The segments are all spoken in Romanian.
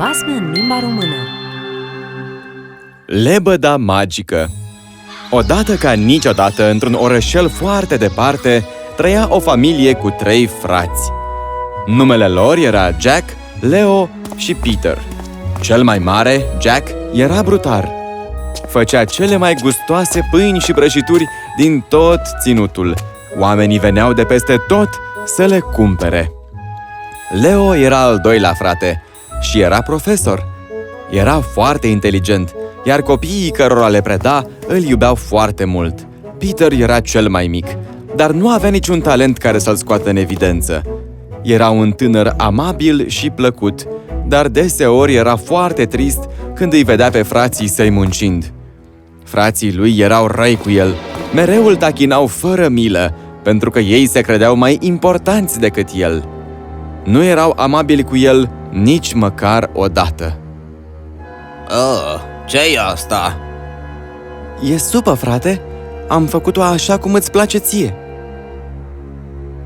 basme în limba română Lebăda magică Odată ca niciodată, într-un orășel foarte departe, trăia o familie cu trei frați. Numele lor era Jack, Leo și Peter. Cel mai mare, Jack, era brutar. Făcea cele mai gustoase pâini și prăjituri din tot ținutul. Oamenii veneau de peste tot să le cumpere. Leo era al doilea frate și era profesor. Era foarte inteligent, iar copiii cărora le preda îl iubeau foarte mult. Peter era cel mai mic, dar nu avea niciun talent care să-l scoată în evidență. Era un tânăr amabil și plăcut, dar deseori era foarte trist când îi vedea pe frații săi muncind. Frații lui erau răi cu el, mereu îl tachinau fără milă, pentru că ei se credeau mai importanți decât el. Nu erau amabili cu el nici măcar o dată. Oh, ce-i asta? E supă, frate? Am făcut-o așa cum îți place ție.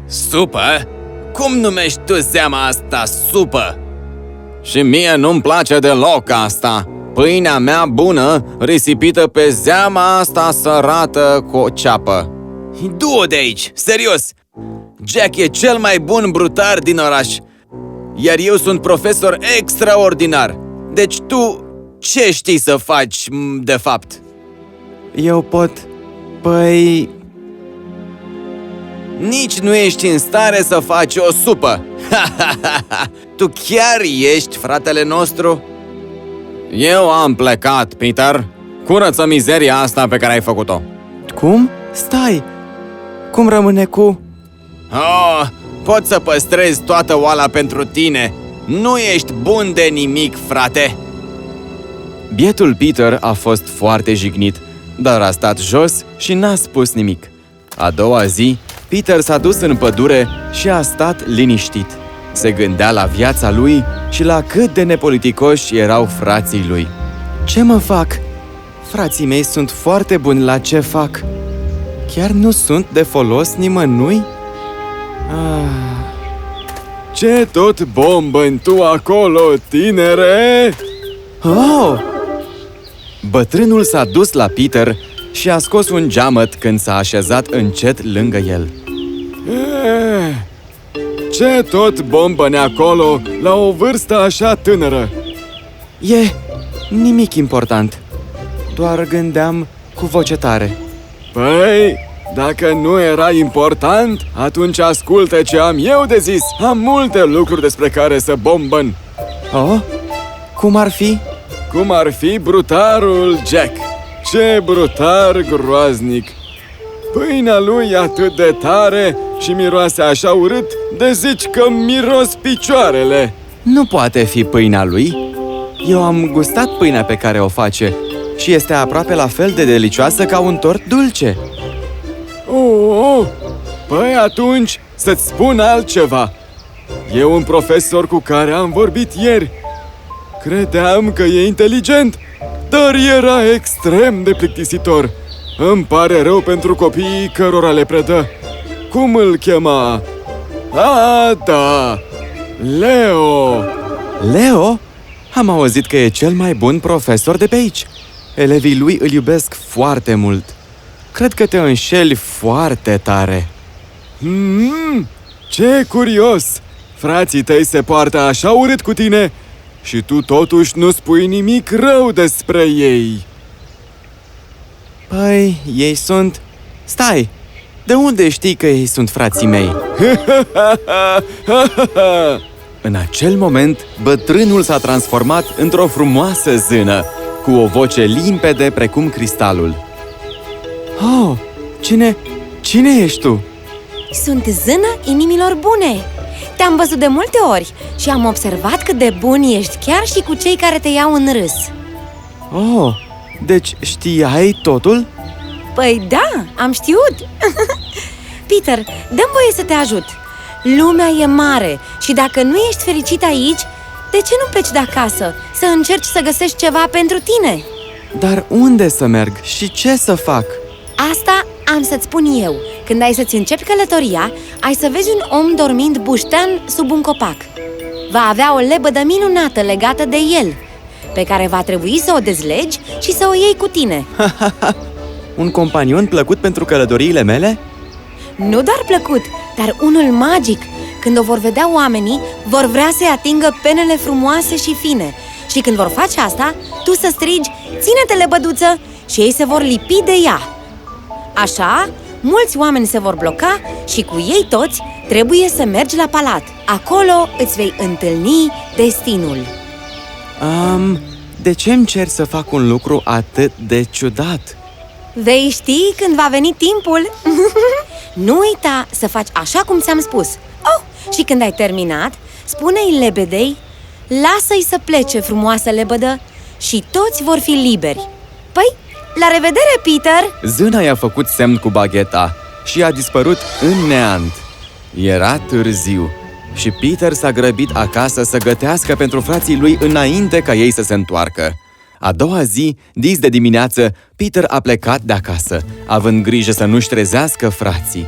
Supă? Cum numești tu seama asta supă? Și mie nu-mi place deloc asta. Pâinea mea bună, risipită pe zeama asta sărată cu o ceapă. Du-o de aici, serios! Jack e cel mai bun brutar din oraș. Iar eu sunt profesor extraordinar. Deci tu ce știi să faci, m, de fapt? Eu pot... Păi... Nici nu ești în stare să faci o supă. tu chiar ești fratele nostru? Eu am plecat, Peter. Curăță mizeria asta pe care ai făcut-o. Cum? Stai! Cum rămâne cu... Oh, pot să păstrezi toată oala pentru tine. Nu ești bun de nimic, frate. Bietul Peter a fost foarte jignit, dar a stat jos și n-a spus nimic. A doua zi, Peter s-a dus în pădure și a stat liniștit. Se gândea la viața lui și la cât de nepoliticoși erau frații lui. Ce mă fac? Frații mei sunt foarte buni la ce fac. Chiar nu sunt de folos nimănui? Ah. Ce tot bombă tu acolo, tinere? Oh! Bătrânul s-a dus la Peter și a scos un geamăt când s-a așezat încet lângă el. Eh, ce tot bombă acolo la o vârstă așa tânără? E nimic important. Doar gândeam cu voce tare. Păi, dacă nu era important, atunci ascultă ce am eu de zis. Am multe lucruri despre care să bombăn. Oh? Cum ar fi? Cum ar fi brutarul Jack. Ce brutar groaznic! Pâinea lui e atât de tare și miroase așa urât, de zici că miros picioarele. Nu poate fi pâinea lui. Eu am gustat pâinea pe care o face și este aproape la fel de delicioasă ca un tort dulce. Oh, oh. Păi atunci să-ți spun altceva. E un profesor cu care am vorbit ieri. Credeam că e inteligent, dar era extrem de plictisitor. Îmi pare rău pentru copiii cărora le predă. Cum îl chema? A, da! Leo! Leo? Am auzit că e cel mai bun profesor de pe aici. Elevii lui îl iubesc foarte mult. Cred că te înșeli foarte tare. Mm, ce curios! Frații tăi se poartă așa urât cu tine și tu totuși nu spui nimic rău despre ei. Păi, ei sunt... Stai! De unde știi că ei sunt frații mei? În acel moment, bătrânul s-a transformat într-o frumoasă zână, cu o voce limpede precum cristalul. Oh, cine... cine ești tu? Sunt zână inimilor bune Te-am văzut de multe ori și am observat cât de bun ești chiar și cu cei care te iau în râs Oh, deci știai totul? Păi da, am știut Peter, dăm voie să te ajut Lumea e mare și dacă nu ești fericit aici, de ce nu pleci de acasă? Să încerci să găsești ceva pentru tine Dar unde să merg și ce să fac? Asta am să-ți spun eu. Când ai să-ți începi călătoria, ai să vezi un om dormind buștean sub un copac. Va avea o lebădă minunată legată de el Pe care va trebui să o dezlegi și să o iei cu tine. Un companion plăcut pentru călătoriile mele? Nu doar plăcut, dar unul magic. Când o vor vedea oamenii, vor vrea să-i atingă penele frumoase și fine. Și când vor face asta, tu să strigi Ține-te, lebăduță! Și ei se vor lipi de ea Așa, mulți oameni se vor bloca și cu ei toți trebuie să mergi la palat. Acolo îți vei întâlni destinul. Um, de ce îmi cer să fac un lucru atât de ciudat? Vei ști când va veni timpul. Nu uita să faci așa cum ți-am spus. Oh, și când ai terminat, spune-i lebedei Lasă-i să plece, frumoasă lebădă Și toți vor fi liberi. Păi, la revedere, Peter! Zâna i-a făcut semn cu bagheta și a dispărut în neant. Era târziu și Peter s-a grăbit acasă să gătească pentru frații lui înainte ca ei să se întoarcă. A doua zi, dis de dimineață, Peter a plecat de acasă, având grijă să nu-și trezească frații.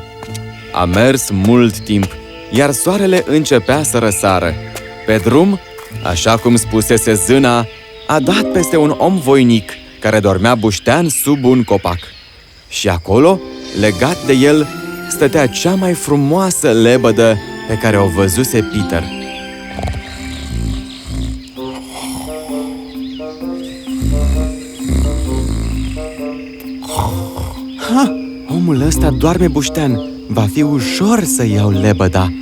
A mers mult timp, iar soarele începea să răsară. Pe drum, așa cum spusese zâna, a dat peste un om voinic care dormea buștean sub un copac. Și acolo, legat de el, stătea cea mai frumoasă lebădă pe care o văzuse Peter. Ha! Omul ăsta doarme buștean. Va fi ușor să iau lebăda.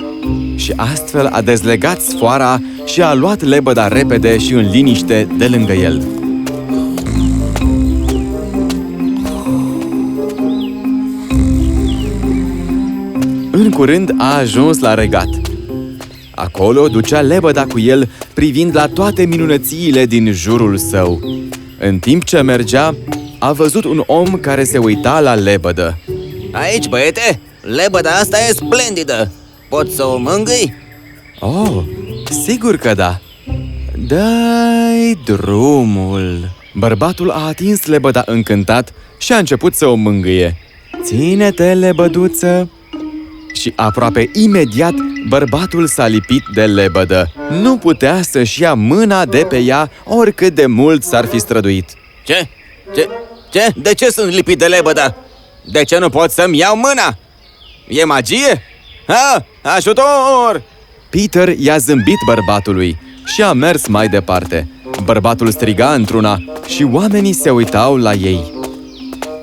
Și astfel a dezlegat sfoara și a luat lebăda repede și în liniște de lângă el. Curând a ajuns la regat. Acolo ducea lebăda cu el, privind la toate minunățiile din jurul său. În timp ce mergea, a văzut un om care se uita la lebădă. Aici, băiete, lebăda asta e splendidă. Poți să o mângâi? Oh, sigur că da! Dai drumul! Bărbatul a atins lebăda încântat și a început să o mângâie. Ține-te, lebăduță! Și aproape imediat, bărbatul s-a lipit de lebădă. Nu putea să-și ia mâna de pe ea oricât de mult s-ar fi străduit. Ce? Ce? Ce? De ce sunt lipit de lebăda? De ce nu pot să-mi iau mâna? E magie? Ha! Ajutor! Peter i-a zâmbit bărbatului și a mers mai departe. Bărbatul striga într-una și oamenii se uitau la ei.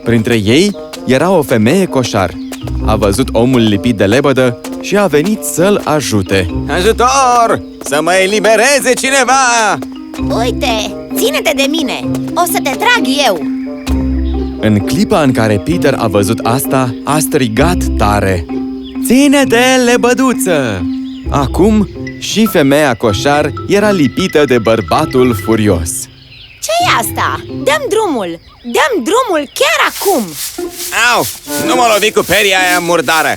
Printre ei era o femeie coșar. A văzut omul lipit de lebădă și a venit să-l ajute. Ajutor! Să mă elibereze cineva! Uite, ține-te de mine! O să te trag eu! În clipa în care Peter a văzut asta, a strigat tare. Ține-te, lebăduță! Acum și femeia coșar era lipită de bărbatul furios. Ce e asta? Dăm drumul! Dăm drumul chiar acum! Au! Nu mă lovi cu peria aia murdară!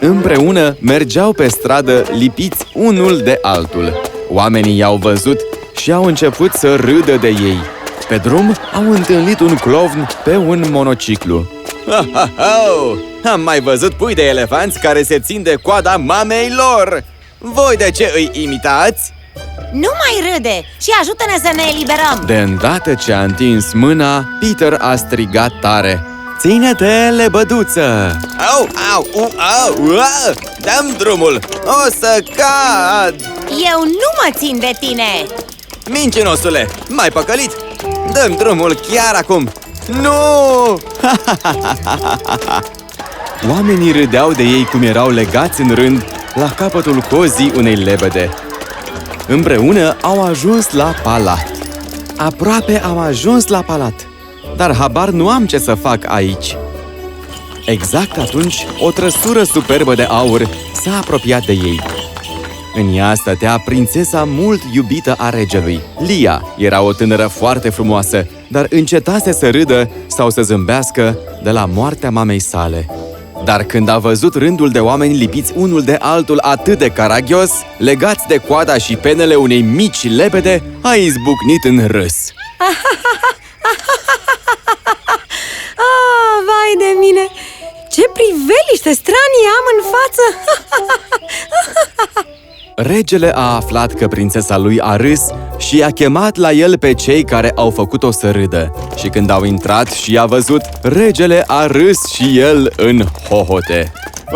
Împreună mergeau pe stradă lipiți unul de altul. Oamenii i-au văzut și au început să râdă de ei. Pe drum au întâlnit un clovn pe un monociclu. Ha, ha, ha! Am mai văzut pui de elefanți care se țin de coada mamei lor! Voi de ce îi imitați? Nu mai râde și ajută-ne să ne eliberăm! De îndată ce a întins mâna, Peter a strigat tare. Ține-te, lebăduță! Au, au, u, au, ua! Dăm drumul! O să cad! Eu nu mă țin de tine! Mincinosule, mai păcălit! Dăm drumul chiar acum! Nu! Oamenii râdeau de ei cum erau legați în rând la capătul cozii unei lebede. Împreună au ajuns la palat. Aproape au ajuns la palat, dar habar nu am ce să fac aici. Exact atunci, o trăsură superbă de aur s-a apropiat de ei. În ea stătea prințesa mult iubită a regelui. Lia era o tânără foarte frumoasă, dar încetase să râdă sau să zâmbească de la moartea mamei sale. Dar când a văzut rândul de oameni lipiți unul de altul atât de caragios, legați de coada și penele unei mici lebede, a izbucnit în râs. Ah, vai de mine! Ce priveliște stranie am în față! Regele a aflat că prințesa lui a râs și i-a chemat la el pe cei care au făcut-o să râdă. Și când au intrat și i-a văzut, regele a râs și el în hohote.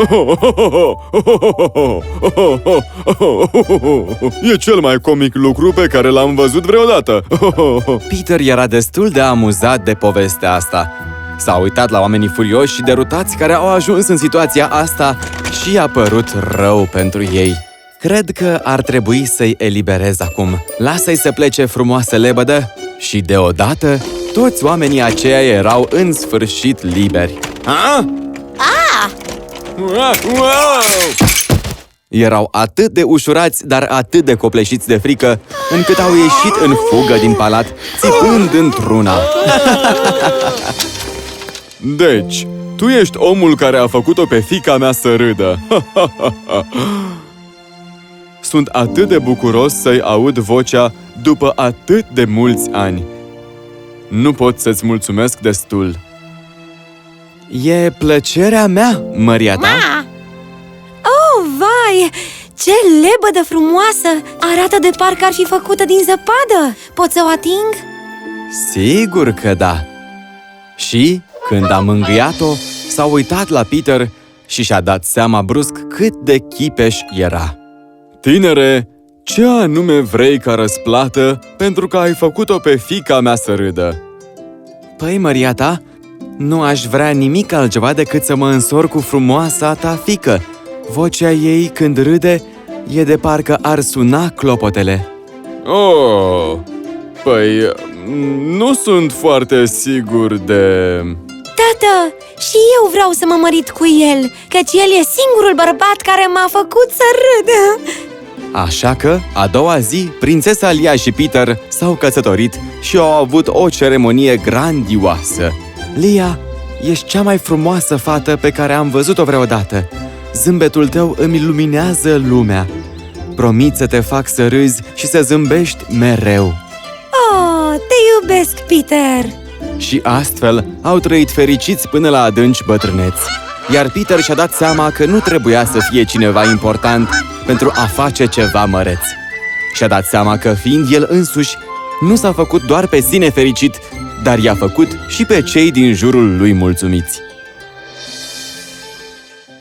E cel mai comic lucru pe care l-am văzut vreodată. Peter era destul de amuzat de povestea asta. S-a uitat la oamenii furioși și derutați care au ajuns în situația asta și i-a părut rău pentru ei. Cred că ar trebui să-i eliberez acum. Lasă-i să plece frumoasă lebădă și deodată toți oamenii aceia erau în sfârșit liberi. Ha? Wow! Erau atât de ușurați, dar atât de copleșiți de frică, încât au ieșit în fugă din palat, țipând într-una. Deci, tu ești omul care a făcut-o pe fica mea să râdă. Sunt atât de bucuros să-i aud vocea după atât de mulți ani. Nu pot să-ți mulțumesc destul. E plăcerea mea, Maria ta. Ma! Oh, vai! Ce lebădă frumoasă! Arată de parcă ar fi făcută din zăpadă! Pot să o ating? Sigur că da! Și, când a mângâiat-o, s-a uitat la Peter și și-a dat seama brusc cât de chipeș era. Tinere, ce anume vrei ca răsplată pentru că ai făcut-o pe fica mea să râdă? Păi, Maria ta, nu aș vrea nimic altceva decât să mă însor cu frumoasa ta fică. Vocea ei, când râde, e de parcă ar suna clopotele. Oh, păi, nu sunt foarte sigur de... Tată, și eu vreau să mă mărit cu el, căci el e singurul bărbat care m-a făcut să râd. Așa că, a doua zi, prințesa Lia și Peter s-au căsătorit și au avut o ceremonie grandioasă. Lia, ești cea mai frumoasă fată pe care am văzut-o vreodată. Zâmbetul tău îmi luminează lumea. Promit să te fac să râzi și să zâmbești mereu. Oh, te iubesc, Peter! Și astfel au trăit fericiți până la adânci bătrâneți. Iar Peter și-a dat seama că nu trebuia să fie cineva important pentru a face ceva măreț. Și-a dat seama că, fiind el însuși, nu s-a făcut doar pe sine fericit, dar i-a făcut și pe cei din jurul lui mulțumiți.